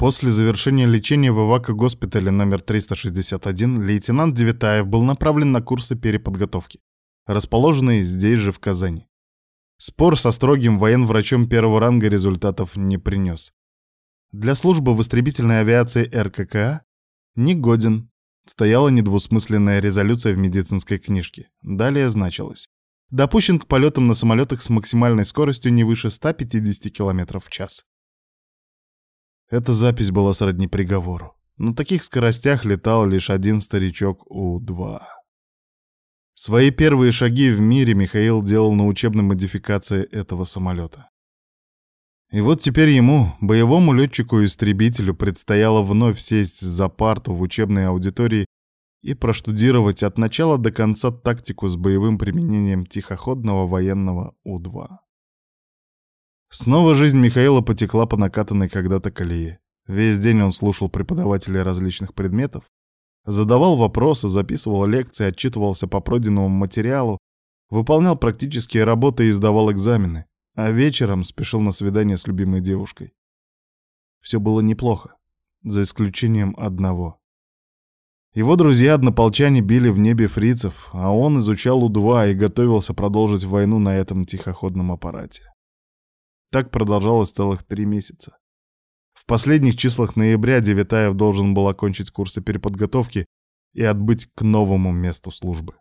После завершения лечения в Ивако-госпитале номер 361 лейтенант Девятаев был направлен на курсы переподготовки, расположенные здесь же в Казани. Спор со строгим военврачом первого ранга результатов не принес. Для службы в истребительной авиации РККА негоден. Стояла недвусмысленная резолюция в медицинской книжке. Далее значилось. Допущен к полетам на самолетах с максимальной скоростью не выше 150 км в час. Эта запись была сродни приговору. На таких скоростях летал лишь один старичок У-2. Свои первые шаги в мире Михаил делал на учебной модификации этого самолета. И вот теперь ему, боевому летчику-истребителю, предстояло вновь сесть за парту в учебной аудитории и проштудировать от начала до конца тактику с боевым применением тихоходного военного У-2. Снова жизнь Михаила потекла по накатанной когда-то колее. Весь день он слушал преподавателей различных предметов, задавал вопросы, записывал лекции, отчитывался по пройденному материалу, выполнял практические работы и сдавал экзамены, а вечером спешил на свидание с любимой девушкой. Все было неплохо, за исключением одного. Его друзья-однополчане били в небе фрицев, а он изучал У-2 и готовился продолжить войну на этом тихоходном аппарате. Так продолжалось целых три месяца. В последних числах ноября Девятаев должен был окончить курсы переподготовки и отбыть к новому месту службы.